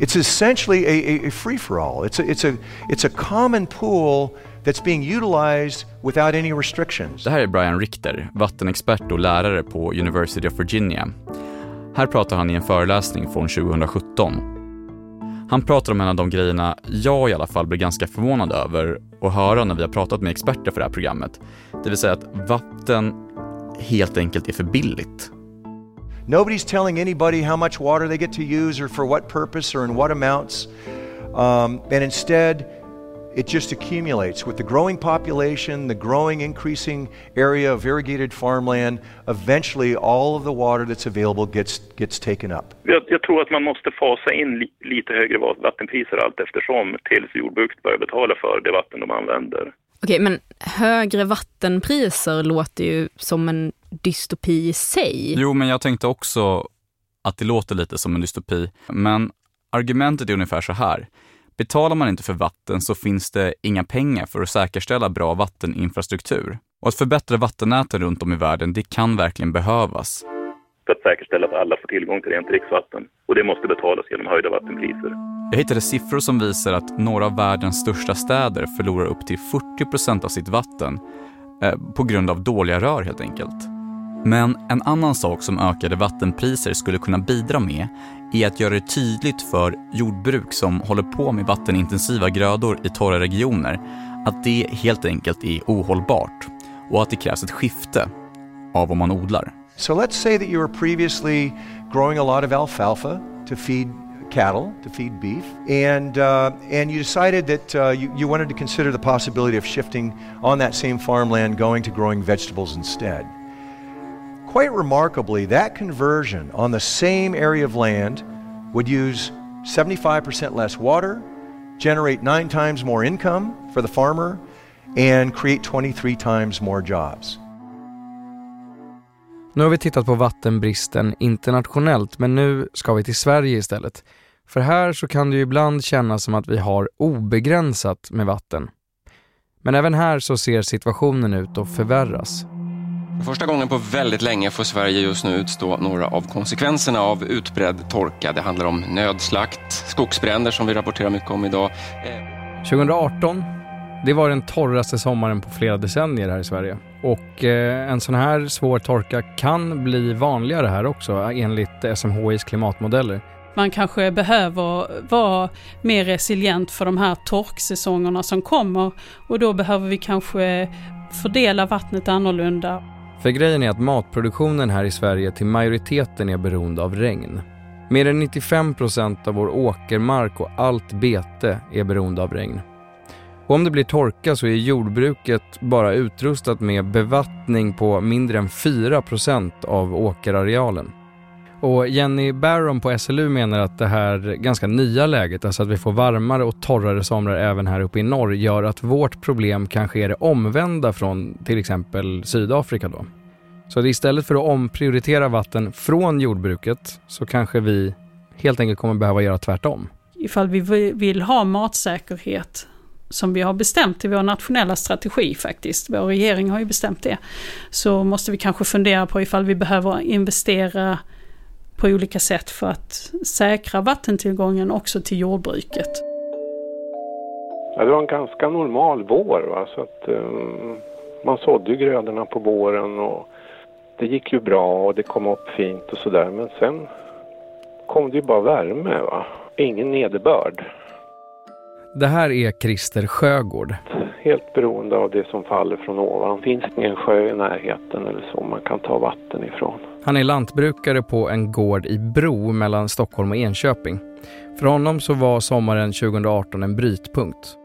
It's essentially a, a free-for-all. It's a, it's, a, it's a common pool that's being utilized without any restrictions. Det här är Brian Richter, vattenexpert och lärare på University of Virginia. Här pratar han i en föreläsning från 2017. Han pratar om en av de grejerna jag i alla fall blir ganska förvånad över att höra när vi har pratat med experter för det här programmet. Det vill säga att vatten helt enkelt är för billigt. Nobody's telling anybody how much water they get to use or for what purpose or in what amounts. Um, and instead, it just accumulates with the growing population, the growing increasing area of irrigated farmland. Eventually, all of the water that's available gets, gets taken up. Jag, jag tror att man måste fasa in li, lite högre vattenpriser allt eftersom tills jordbruket börjar betala för det vatten de använder. Okej, men högre vattenpriser låter ju som en dystopi i sig. Jo, men jag tänkte också att det låter lite som en dystopi. Men argumentet är ungefär så här. Betalar man inte för vatten så finns det inga pengar för att säkerställa bra vatteninfrastruktur. Och att förbättra vattennäten runt om i världen, det kan verkligen behövas. För att säkerställa att alla får tillgång till rent dricksvatten. Och det måste betalas genom höjda vattenpriser. Jag hittade siffror som visar att några av världens största städer förlorar upp till 40 procent av sitt vatten eh, på grund av dåliga rör helt enkelt. Men en annan sak som ökade vattenpriser skulle kunna bidra med är att göra det tydligt för jordbruk som håller på med vattenintensiva grödor i torra regioner att det helt enkelt är ohållbart och att det krävs ett skifte av vad man odlar. So let's say that you were previously growing a lot of alfalfa to feed cattle, to feed beef, and, uh, and you decided that uh, you, you wanted to consider the possibility of shifting on that same farmland, going to growing vegetables instead. Quite remarkably, that conversion on the same area of land would use 75% less water, generate nine times more income for the farmer, and create 23 times more jobs. Nu har vi tittat på vattenbristen internationellt, men nu ska vi till Sverige istället. För här så kan det ju ibland kännas som att vi har obegränsat med vatten. Men även här så ser situationen ut att förvärras. För första gången på väldigt länge får Sverige just nu utstå några av konsekvenserna av utbredd torka. Det handlar om nödslakt, skogsbränder som vi rapporterar mycket om idag. 2018, det var den torraste sommaren på flera decennier här i Sverige. Och eh, en sån här svår torka kan bli vanligare här också enligt SMHIs klimatmodeller. Man kanske behöver vara mer resilient för de här torksäsongerna som kommer och då behöver vi kanske fördela vattnet annorlunda. För grejen är att matproduktionen här i Sverige till majoriteten är beroende av regn. Mer än 95 procent av vår åkermark och allt bete är beroende av regn. Och om det blir torka så är jordbruket bara utrustat med bevattning på mindre än 4 procent av åkerarealen. Och Jenny Barron på SLU menar att det här ganska nya läget, alltså att vi får varmare och torrare somrar även här uppe i norr, gör att vårt problem kanske är det omvända från till exempel Sydafrika då. Så istället för att omprioritera vatten från jordbruket så kanske vi helt enkelt kommer behöva göra tvärtom. Ifall vi vill ha matsäkerhet som vi har bestämt i vår nationella strategi faktiskt, vår regering har ju bestämt det, så måste vi kanske fundera på ifall vi behöver investera på olika sätt för att säkra vattentillgången också till jordbruket. Ja, det var en ganska normal vår. Va? Så att, um, man sådde grödorna på våren och det gick ju bra och det kom upp fint och sådär. Men sen kom det ju bara värme. Va? Ingen nederbörd. Det här är Christer Sjögård. Helt beroende av det som faller från ovan. Finns det ingen sjö i närheten eller så man kan ta vatten ifrån. Han är lantbrukare på en gård i Bro mellan Stockholm och Enköping. För honom så var sommaren 2018 en brytpunkt.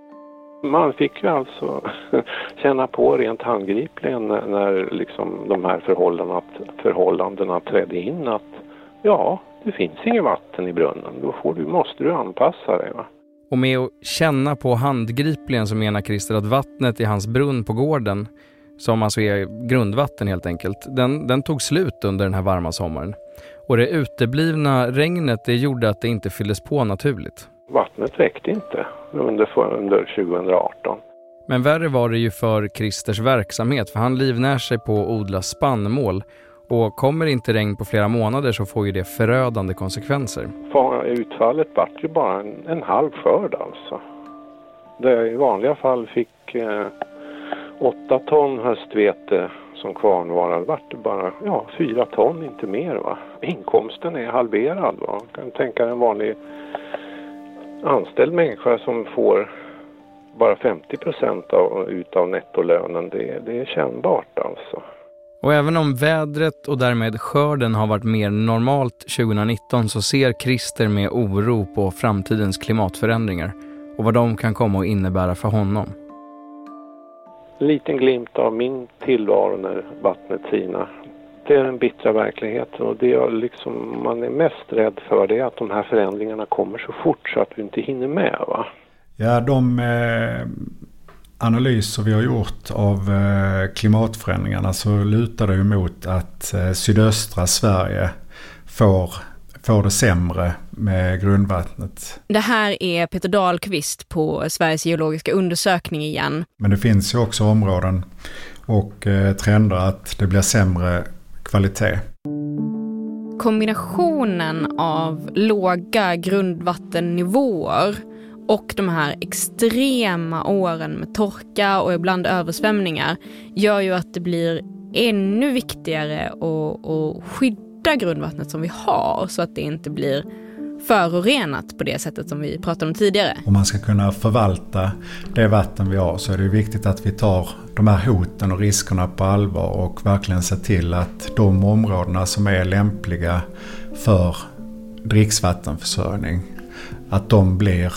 Man fick ju alltså *laughs* känna på rent handgripligen när, liksom de här förhållandena, förhållandena trädde in att ja, det finns inget vatten i brunnen. Då får du, måste du anpassa dig. Va? Och med att känna på handgripligen så menar Christer att vattnet i hans brunn på gården, som alltså är grundvatten helt enkelt, den, den tog slut under den här varma sommaren. Och det uteblivna regnet det gjorde att det inte fylldes på naturligt. Vattnet räckte inte under, under 2018. Men värre var det ju för Christers verksamhet för han livnär sig på att odla spannmål och kommer inte regn på flera månader så får ju det förödande konsekvenser. Utfallet vart ju bara en, en halv skörd alltså. Jag i vanliga fall fick eh, åtta ton höstvete som kvarnvara vart det bara ja, fyra ton, inte mer. Va? Inkomsten är halverad. Va? Man kan tänka en vanlig anställd människa som får bara 50 procent av, utav nettolönen. Det, det är kännbart alltså. Och även om vädret och därmed skörden har varit mer normalt 2019 så ser Christer med oro på framtidens klimatförändringar och vad de kan komma att innebära för honom. En liten glimt av min tillvaro när vattnet sinar. Det är den bittra verkligheten och det jag liksom, man är mest rädd för det är att de här förändringarna kommer så fort så att vi inte hinner med. Va? Ja, de eh, analyser vi har gjort av eh, klimatförändringarna så lutar det ju mot att eh, sydöstra Sverige får, får det sämre med grundvattnet. Det här är Peter Dahlqvist på Sveriges geologiska undersökning igen. Men det finns ju också områden och eh, trender att det blir sämre kvalitet. Kombinationen av låga grundvattennivåer och de här extrema åren med torka och ibland översvämningar gör ju att det blir ännu viktigare att, att skydda grundvattnet som vi har så att det inte blir förorenat på det sättet som vi pratade om tidigare. Om man ska kunna förvalta det vatten vi har så är det viktigt att vi tar de här hoten och riskerna på allvar och verkligen ser till att de områdena som är lämpliga för dricksvattenförsörjning, att de blir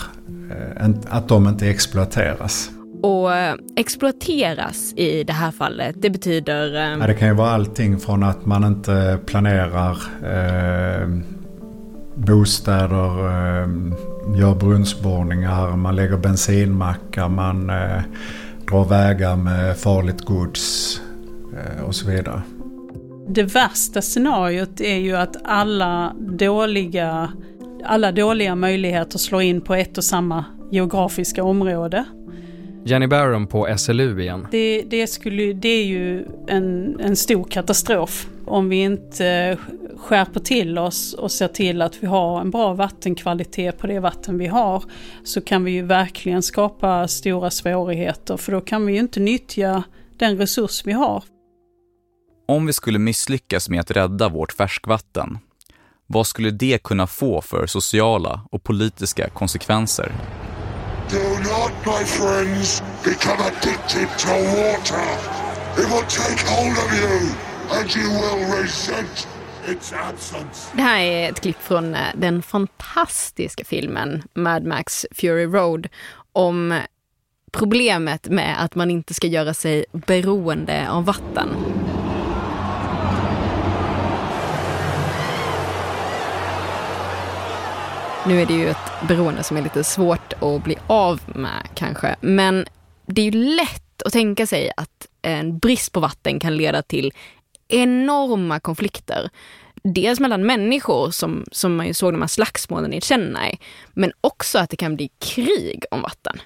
eh, att de inte exploateras. Och eh, exploateras i det här fallet, det betyder... Eh, ja, det kan ju vara allting från att man inte planerar eh, bostäder, eh, gör brunnsborrningar, man lägger bensinmackar, man eh, drar vägar med farligt gods eh, och så vidare. Det värsta scenariot är ju att alla dåliga alla dåliga möjligheter slår in på ett och samma geografiska område. Jenny Barron på SLU igen. Det, det, skulle, det är ju en, en stor katastrof om vi inte skärper till oss och ser till att vi har en bra vattenkvalitet på det vatten vi har så kan vi ju verkligen skapa stora svårigheter för då kan vi ju inte nyttja den resurs vi har. Om vi skulle misslyckas med att rädda vårt färskvatten vad skulle det kunna få för sociala och politiska konsekvenser? Do not, my friends, become addicted to water. It will take hold of you and you will resent its absence. Det här är ett klipp från eh, den fantastiska filmen Mad Max Fury Road om problemet med att man inte ska göra sig beroende av vatten. Nu är det ju ett beroende som är lite svårt att bli av med kanske, men det är ju lätt att tänka sig att en brist på vatten kan leda till enorma konflikter. Dels mellan människor som, som man ju såg de här slagsmålen i Chennai, men också att det kan bli krig om vatten.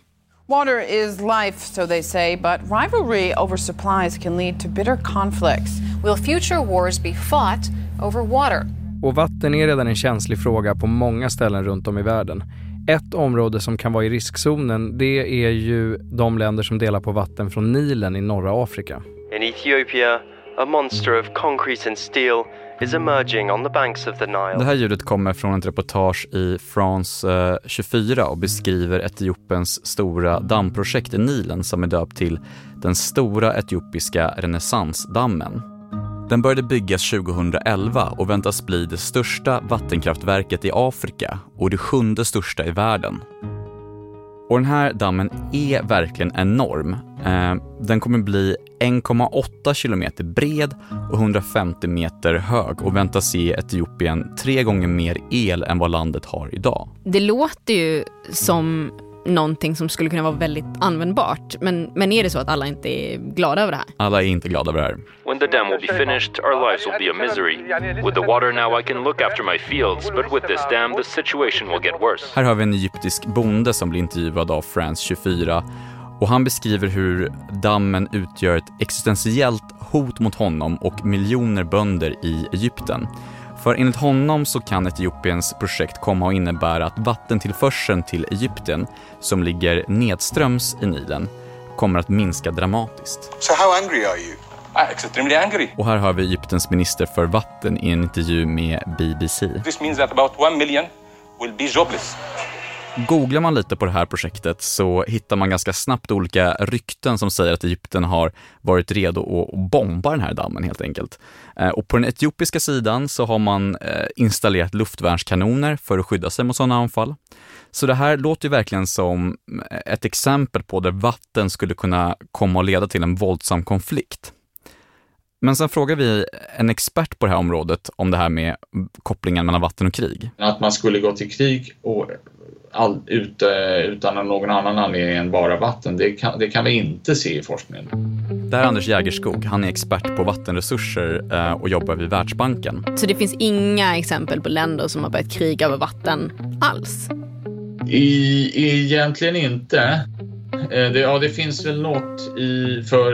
Water is life, so they say, but rivalry over supplies can lead to bitter conflicts. Will future wars be fought over water? Och vatten är redan en känslig fråga på många ställen runt om i världen. Ett område som kan vara i riskzonen det är ju de länder som delar på vatten från Nilen i norra Afrika. In Ethiopia, a monster of concrete and steel is emerging on the banks of the Nile. Det här ljudet kommer från ett reportage i France 24 och beskriver Etiopiens stora dammprojekt i Nilen som är döpt till den stora etiopiska renässansdammen. Den började byggas 2011 och väntas bli det största vattenkraftverket i Afrika och det sjunde största i världen. Och den här dammen är verkligen enorm. Eh, den kommer bli 1,8 kilometer bred och 150 meter hög och väntas ge Etiopien tre gånger mer el än vad landet har idag. Det låter ju som någonting som skulle kunna vara väldigt användbart. Men, men är det så att alla inte är glada över det här? Alla är inte glada över det här. When the dam will be finished, our lives will be a misery. With the water now I can look after my fields, but with this dam the situation will get worse. Här har vi en egyptisk bonde som blir intervjuad av France 24 och han beskriver hur dammen utgör ett existentiellt hot mot honom och miljoner bönder i Egypten. För enligt honom så kan Etiopiens projekt komma att innebära att vattentillförseln till Egypten, som ligger nedströms i Nilen, kommer att minska dramatiskt. So how angry are you? I'm extremely angry. Och här har vi Egyptens minister för vatten i en intervju med BBC. This means that about one million will be jobless. Googlar man lite på det här projektet så hittar man ganska snabbt olika rykten som säger att Egypten har varit redo att bomba den här dammen helt enkelt. Eh, och på den etiopiska sidan så har man eh, installerat luftvärnskanoner för att skydda sig mot sådana anfall. Så det här låter ju verkligen som eh, ett exempel på där vatten skulle kunna komma att leda till en våldsam konflikt. Men sen frågar vi en expert på det här området om det här med kopplingen mellan vatten och krig. Att man skulle gå till krig och all, ut, utan någon annan anledning än bara vatten, det kan, det kan vi inte se i forskningen. Det här är Anders Jägerskog. Han är expert på vattenresurser eh, och jobbar vid Världsbanken. Så det finns inga exempel på länder som har börjat kriga över vatten alls? I, egentligen inte. Eh, det, ja, det finns väl något i, för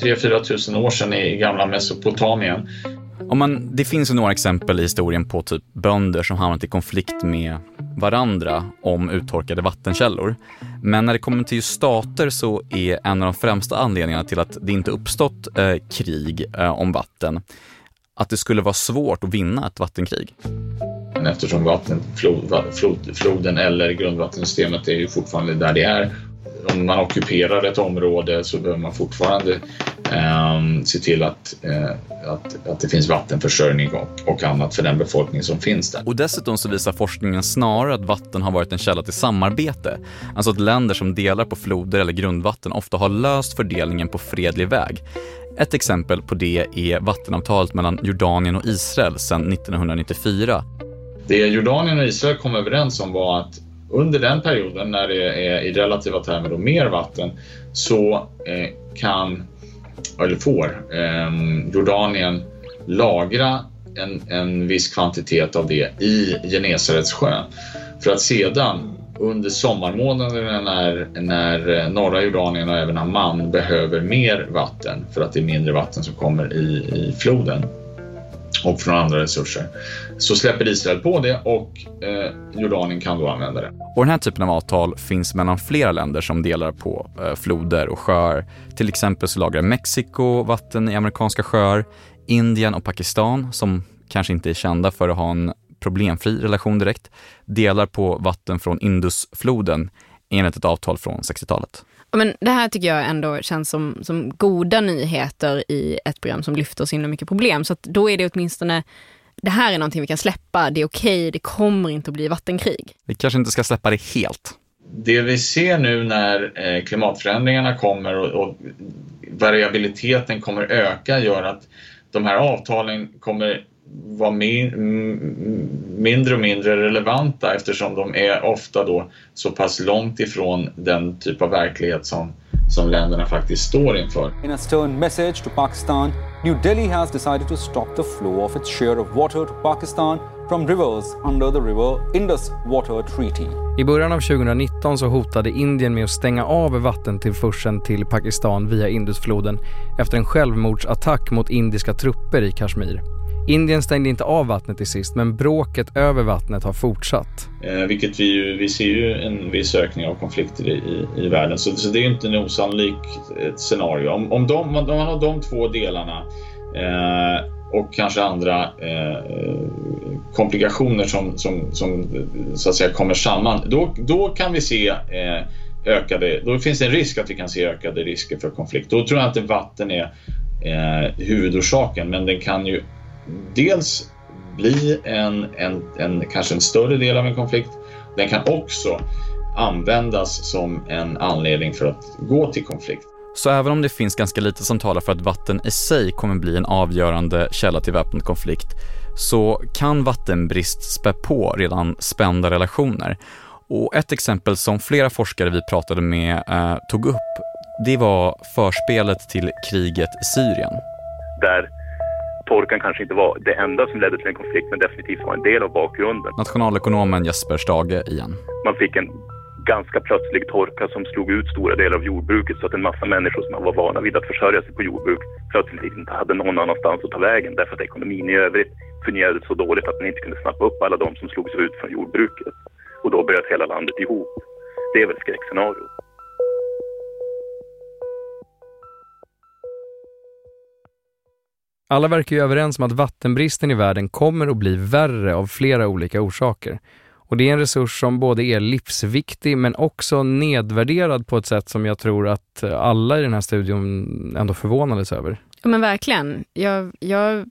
3-4 tusen år sedan i gamla Mesopotamien. Om man, det finns ju några exempel i historien på typ bönder som hamnat i konflikt med varandra om uttorkade vattenkällor. Men när det kommer till just stater så är en av de främsta anledningarna till att det inte uppstått eh, krig eh, om vatten att det skulle vara svårt att vinna ett vattenkrig. Eftersom vatten, flod, flod, floden eller grundvattensystemet är ju fortfarande där det är. Om man ockuperar ett område så behöver man fortfarande eh, se till att, eh, att, att det finns vattenförsörjning och, och annat för den befolkning som finns där. Och dessutom så visar forskningen snarare att vatten har varit en källa till samarbete. Alltså att länder som delar på floder eller grundvatten ofta har löst fördelningen på fredlig väg. Ett exempel på det är vattenavtalet mellan Jordanien och Israel sedan 1994. Det Jordanien och Israel kom överens om var att under den perioden när det är i relativa termer då mer vatten så eh, kan, eller får, ehm, Jordanien lagra en, en viss kvantitet av det i Genesarets sjö. För att sedan under sommarmånaderna när, när eh, norra Jordanien och även Amman behöver mer vatten för att det är mindre vatten som kommer i, i floden och från andra resurser så släpper Israel på det och eh, Jordanien kan då använda det. Och den här typen av avtal finns mellan flera länder som delar på eh, floder och sjöar. Till exempel så lagrar Mexiko vatten i amerikanska sjöar, Indien och Pakistan som kanske inte är kända för att ha en problemfri relation direkt, delar på vatten från Indusfloden enligt ett avtal från 60-talet. Men det här tycker jag ändå känns som, som goda nyheter i ett program som lyfter så himla mycket problem. Så att då är det åtminstone det här är någonting vi kan släppa, det är okej, det kommer inte att bli vattenkrig. Vi kanske inte ska släppa det helt. Det vi ser nu när eh, klimatförändringarna kommer och, och variabiliteten kommer öka gör att de här avtalen kommer vara min, mindre och mindre relevanta eftersom de är ofta då så pass långt ifrån den typ av verklighet som, som länderna faktiskt står inför. In a stern message to Pakistan, New Delhi has decided to stop the flow of its share of water to Pakistan from rivers under the River Indus Water Treaty. I början av 2019 så hotade Indien med att stänga av vattentillförseln till Pakistan via Indusfloden efter en självmordsattack mot indiska trupper i Kashmir. Indien stängde inte av vattnet till sist, men bråket över vattnet har fortsatt. Eh, vilket vi ju, vi ser ju en viss ökning av konflikter i, i, i världen, så, så det är inte en osannolik eh, scenario. Om, om, de, om man har de två delarna eh, och kanske andra eh, komplikationer som, som, som eh, så att säga kommer samman, då, då kan vi se eh, ökade, då finns det en risk att vi kan se ökade risker för konflikt. Då tror jag inte vatten är eh, huvudorsaken, men den kan ju dels bli en, en, en, kanske en större del av en konflikt. Den kan också användas som en anledning för att gå till konflikt. Så även om det finns ganska lite som talar för att vatten i sig kommer bli en avgörande källa till väpnad konflikt så kan vattenbrist spä på redan spända relationer. Och ett exempel som flera forskare vi pratade med eh, tog upp, det var förspelet till kriget i Syrien. Där torkan kanske inte var det enda som ledde till en konflikt, men definitivt var en del av bakgrunden. Nationalekonomen Jesper Stage igen. Man fick en ganska plötslig torka som slog ut stora delar av jordbruket så att en massa människor som var vana vid att försörja sig på jordbruk plötsligt inte hade någon annanstans att ta vägen därför att ekonomin i övrigt fungerade så dåligt att man inte kunde snappa upp alla de som slogs ut från jordbruket. Och då bröt hela landet ihop. Det är väl skräckscenariot. Alla verkar ju överens om att vattenbristen i världen kommer att bli värre av flera olika orsaker. Och det är en resurs som både är livsviktig men också nedvärderad på ett sätt som jag tror att alla i den här studion ändå förvånades över. Ja men verkligen. Jag, jag,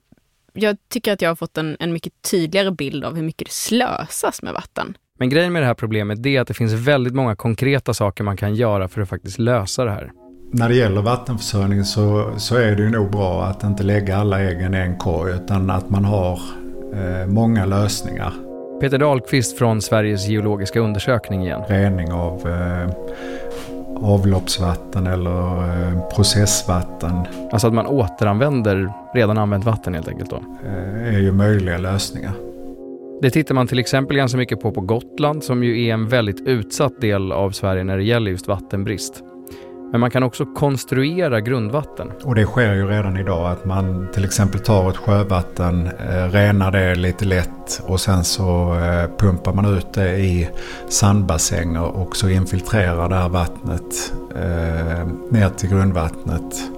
jag tycker att jag har fått en, en mycket tydligare bild av hur mycket det slösas med vatten. Men grejen med det här problemet är att det finns väldigt många konkreta saker man kan göra för att faktiskt lösa det här. När det gäller vattenförsörjning så, så är det ju nog bra att inte lägga alla äggen i en korg utan att man har eh, många lösningar. Peter Dahlqvist från Sveriges geologiska undersökning igen. Rening av eh, avloppsvatten eller eh, processvatten. Alltså att man återanvänder redan använt vatten helt enkelt då? Eh, är ju möjliga lösningar. Det tittar man till exempel ganska mycket på på Gotland som ju är en väldigt utsatt del av Sverige när det gäller just vattenbrist. Men man kan också konstruera grundvatten. Och det sker ju redan idag att man till exempel tar ett sjövatten, eh, renar det lite lätt och sen så eh, pumpar man ut det i sandbassänger och så infiltrerar det här vattnet eh, ner till grundvattnet.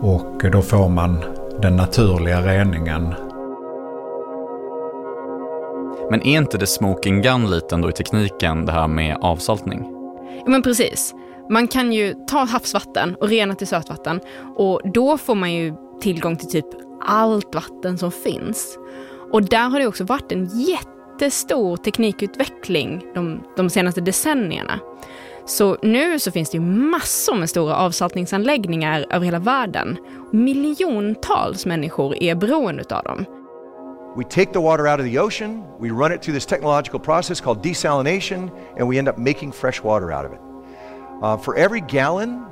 Och då får man den naturliga reningen. Men är inte det smoking gun lite ändå i tekniken det här med avsaltning? Ja men precis. Man kan ju ta havsvatten och rena till sötvatten och då får man ju tillgång till typ allt vatten som finns. Och där har det också varit en jättestor teknikutveckling de, de senaste decennierna. Så nu så finns det ju massor med stora avsaltningsanläggningar över hela världen. Miljontals människor är beroende av dem. We take the water out of the ocean, we run it through this technological process called desalination, and we end up making fresh water out of it. Uh, for every gallon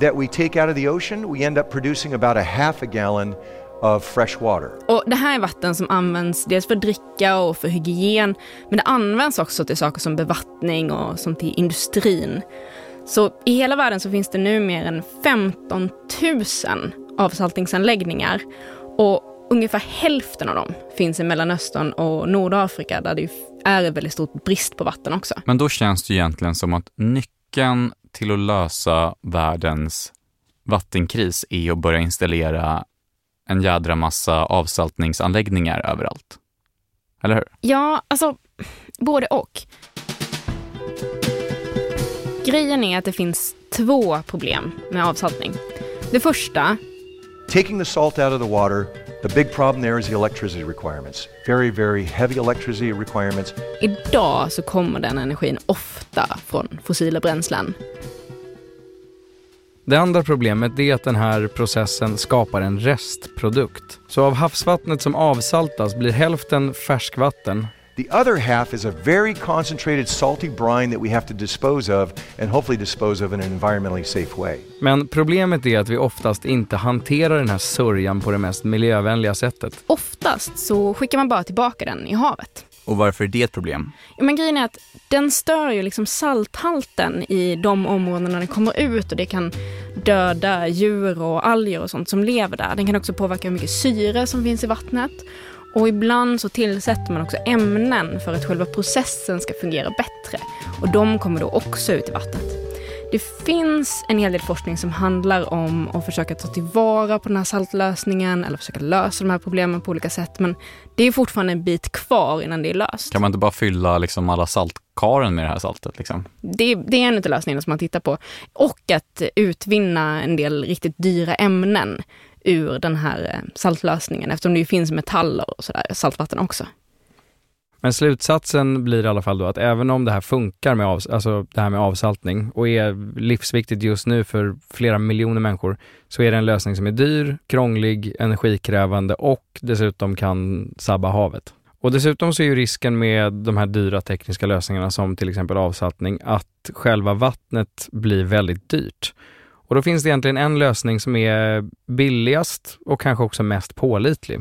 that we take out of the ocean, we end up producing about a half a gallon of fresh water. Och det här är vatten som används dels för dricka och för hygien, men det används också till saker som bevattning och som till industrin. Så i hela världen så finns det nu mer än 15 000 avsaltningsanläggningar och ungefär hälften av dem finns i Mellanöstern och Nordafrika där det är väldigt stor brist på vatten också. Men då känns det egentligen som att nyckeln till att lösa världens vattenkris är att börja installera en jädra massa avsaltningsanläggningar överallt. Eller hur? Ja, alltså både och. Grejen är att det finns två problem med avsaltning. Det första... Taking the salt out of the water, the big problem there is the electricity requirements. Very, very heavy electricity requirements. Idag så kommer den energin ofta från fossila bränslen. Det andra problemet är att den här processen skapar en restprodukt. Så av havsvattnet som avsaltas blir hälften färskvatten. The other half is a very concentrated salty brine that we have to dispose of and hopefully dispose of in an environmentally safe way. Men problemet är att vi oftast inte hanterar den här sörjan på det mest miljövänliga sättet. Oftast så skickar man bara tillbaka den i havet. Och varför är det ett problem? Ja, men grejen är att den stör ju liksom salthalten i de områdena den kommer ut och det kan döda djur och alger och sånt som lever där. Den kan också påverka hur mycket syre som finns i vattnet. Och ibland så tillsätter man också ämnen för att själva processen ska fungera bättre. Och de kommer då också ut i vattnet. Det finns en hel del forskning som handlar om att försöka ta tillvara på den här saltlösningen eller försöka lösa de här problemen på olika sätt. Men det är fortfarande en bit kvar innan det är löst. Kan man inte bara fylla liksom alla saltkaren med det här saltet? Liksom? Det, det är en av lösningarna som man tittar på. Och att utvinna en del riktigt dyra ämnen ur den här eh, saltlösningen eftersom det ju finns metaller och sådär, saltvatten också. Men slutsatsen blir i alla fall då att även om det här funkar med, av, alltså det här med avsaltning och är livsviktigt just nu för flera miljoner människor, så är det en lösning som är dyr, krånglig, energikrävande och dessutom kan sabba havet. Och dessutom så är ju risken med de här dyra tekniska lösningarna som till exempel avsaltning att själva vattnet blir väldigt dyrt. Och då finns det egentligen en lösning som är billigast och kanske också mest pålitlig.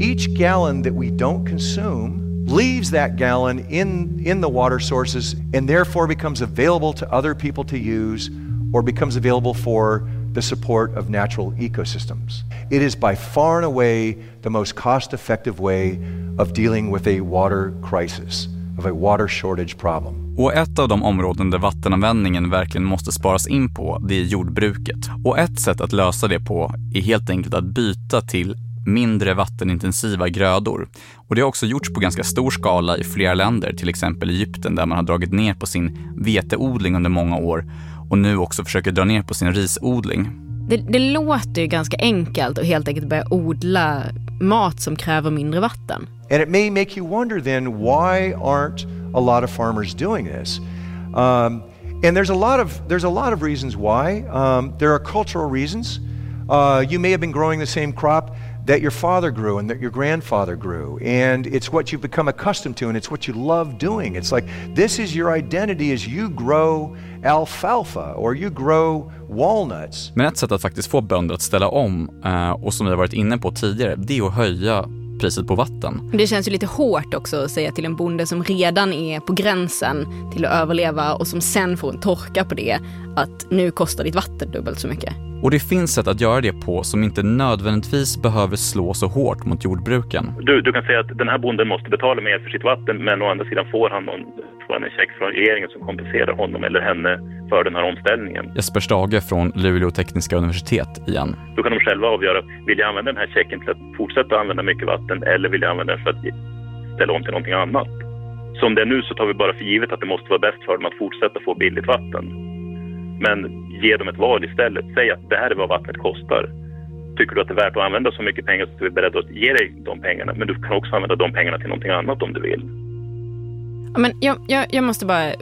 Each gallon that we don't consume leaves that gallon in, in the water sources and therefore becomes available to other people to use or becomes available for the support of natural ecosystems. It is by far and away the most cost effective way of dealing with a water crisis, of a water shortage problem. Och ett av de områden där vattenanvändningen verkligen måste sparas in på, det är jordbruket. Och ett sätt att lösa det på är helt enkelt att byta till mindre vattenintensiva grödor. Och det har också gjorts på ganska stor skala i flera länder, till exempel Egypten där man har dragit ner på sin veteodling under många år och nu också försöker dra ner på sin risodling. Det, det låter ju ganska enkelt att helt enkelt börja odla mat som kräver mindre vatten. And it may make you wonder then why aren't a lot of farmers doing this? Um, and there's a lot of there's a lot of reasons why. Um, there are cultural reasons. Uh, you may have been growing the same crop that your father grew and that your grandfather grew. And it's what you've become accustomed to and it's what you love doing. It's like this is your identity as you grow alfalfa or you grow walnuts. Men ett sätt att faktiskt få bönder att ställa om eh, och som vi har varit inne på tidigare, det är att höja priset på vatten. Det känns ju lite hårt också att säga till en bonde som redan är på gränsen till att överleva och som sen får en torka på det att nu kostar ditt vatten dubbelt så mycket. Och det finns sätt att göra det på som inte nödvändigtvis behöver slå så hårt mot jordbruken. Du, du kan säga att den här bonden måste betala mer för sitt vatten men å andra sidan får han någon, får han en check från regeringen som kompenserar honom eller henne för den här omställningen. Jesper Stage från Luleå tekniska universitet igen. Då kan de själva avgöra, vill jag använda den här checken till att fortsätta använda mycket vatten eller vill jag använda den för att ställa om till någonting annat? Som det är nu så tar vi bara för givet att det måste vara bäst för dem att fortsätta få billigt vatten. Men ge dem ett val istället. Säg att det här är vad vattnet kostar. Tycker du att det är värt att använda så mycket pengar så är vi beredda att ge dig de pengarna. Men du kan också använda de pengarna till någonting annat om du vill. Men jag, jag, jag måste bara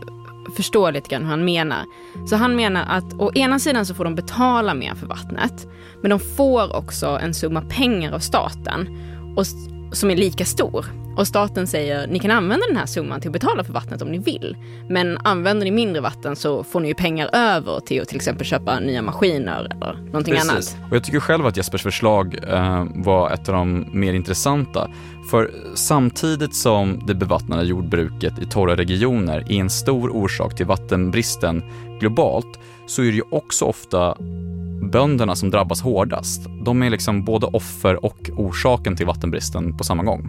förstå lite grann hur han menar. Så han menar att å ena sidan så får de betala mer för vattnet. Men de får också en summa pengar av staten och, som är lika stor. Och staten säger ni kan använda den här summan till att betala för vattnet om ni vill. Men använder ni mindre vatten så får ni ju pengar över till att till exempel köpa nya maskiner eller någonting Precis. annat. Och jag tycker själv att Jespers förslag eh, var ett av de mer intressanta. För samtidigt som det bevattnade jordbruket i torra regioner är en stor orsak till vattenbristen globalt så är det ju också ofta bönderna som drabbas hårdast. De är liksom både offer och orsaken till vattenbristen på samma gång.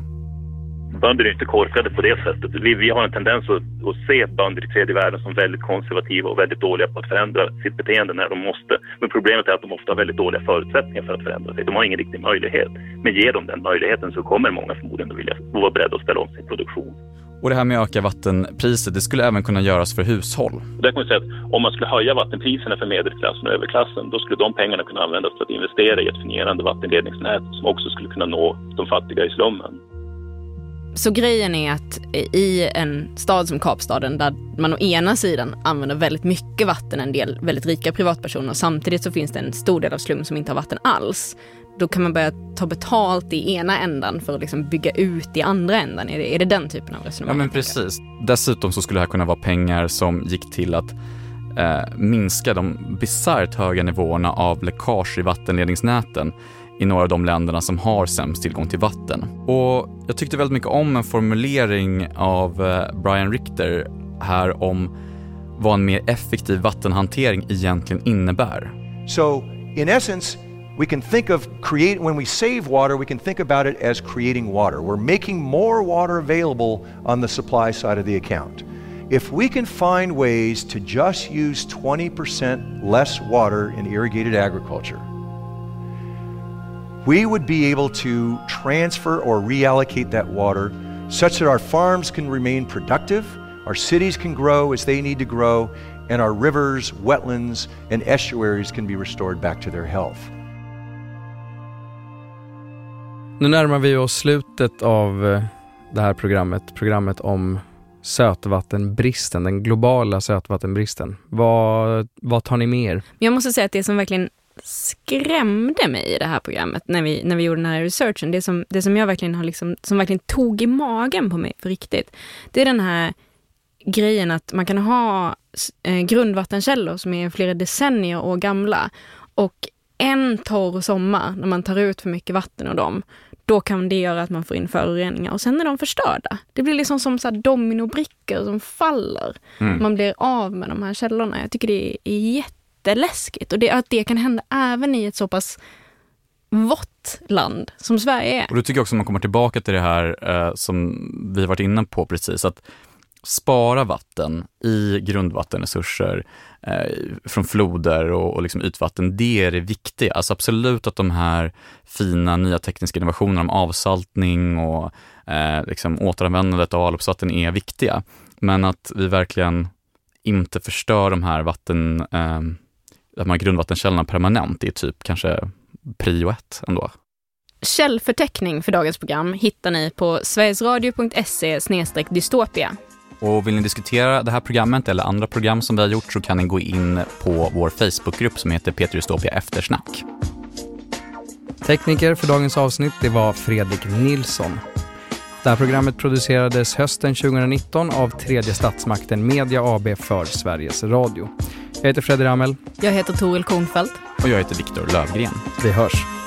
Bönder är inte korkade på det sättet. Vi, vi har en tendens att, att se bönder i tredje världen som väldigt konservativa och väldigt dåliga på att förändra sitt beteende när de måste. Men problemet är att de ofta har väldigt dåliga förutsättningar för att förändra sig. De har ingen riktig möjlighet. Men ger de den möjligheten så kommer många förmodligen att vilja vara beredda att ställa om sin produktion. Och det här med att öka vattenpriset, det skulle även kunna göras för hushåll. Där kan man säga att om man skulle höja vattenpriserna för medelklassen och överklassen, då skulle de pengarna kunna användas för att investera i ett fungerande vattenledningsnät som också skulle kunna nå de fattiga i slummen. Så grejen är att i en stad som Kapstaden där man å ena sidan använder väldigt mycket vatten, en del väldigt rika privatpersoner, samtidigt så finns det en stor del av slum som inte har vatten alls. Då kan man börja ta betalt i ena ändan för att liksom bygga ut i andra ändan. Är det, är det den typen av resonemang? Ja men precis. Dessutom så skulle det här kunna vara pengar som gick till att eh, minska de bisarrt höga nivåerna av läckage i vattenledningsnäten i några av de länderna som har sämst tillgång till vatten. Och jag tyckte väldigt mycket om en formulering av eh, Brian Richter här om vad en mer effektiv vattenhantering egentligen innebär. So, in essence, we can think of create when we save water, we can think about it as creating water. We're making more water available on the supply side of the account. If we can find ways to just use 20% less water in irrigated agriculture, we would be able to transfer or reallocate that water such that our farms can remain productive, our cities can grow as they need to grow, and our rivers, wetlands, and estuaries can be restored back to their health. Nu närmar vi oss slutet av eh, det här programmet, programmet om sötvattenbristen, den globala sötvattenbristen. Vad, vad tar ni med er? Jag måste säga att det som verkligen skrämde mig i det här programmet när vi, när vi gjorde den här researchen, det som, det som jag verkligen har liksom, som verkligen tog i magen på mig för riktigt, det är den här grejen att man kan ha eh, grundvattenkällor som är flera decennier år gamla och en torr sommar när man tar ut för mycket vatten ur dem, då kan det göra att man får in föroreningar och sen är de förstörda. Det blir liksom som så dominobrickor som faller. Mm. Man blir av med de här källorna. Jag tycker det är jätteläskigt och det, att det kan hända även i ett så pass vått land som Sverige är. Och då tycker jag också att man kommer tillbaka till det här eh, som vi varit inne på precis, att spara vatten i grundvattenresurser eh, från floder och, och liksom ytvatten, det är det viktiga. Alltså absolut att de här fina nya tekniska innovationerna om avsaltning och eh, liksom återanvändandet av avloppsvatten är viktiga. Men att vi verkligen inte förstör de här vatten, eh, de här grundvattenkällorna permanent, det är typ kanske prio ett ändå. Källförteckning för dagens program hittar ni på sverigesradio.se dystopia. Och vill ni diskutera det här programmet eller andra program som vi har gjort så kan ni gå in på vår Facebookgrupp som heter Peter Dystopia Eftersnack. Tekniker för dagens avsnitt det var Fredrik Nilsson. Det här programmet producerades hösten 2019 av tredje statsmakten Media AB för Sveriges Radio. Jag heter Fredrik Ramel. Jag heter Toril Kornfeldt. Och jag heter Viktor Lövgren. Vi hörs.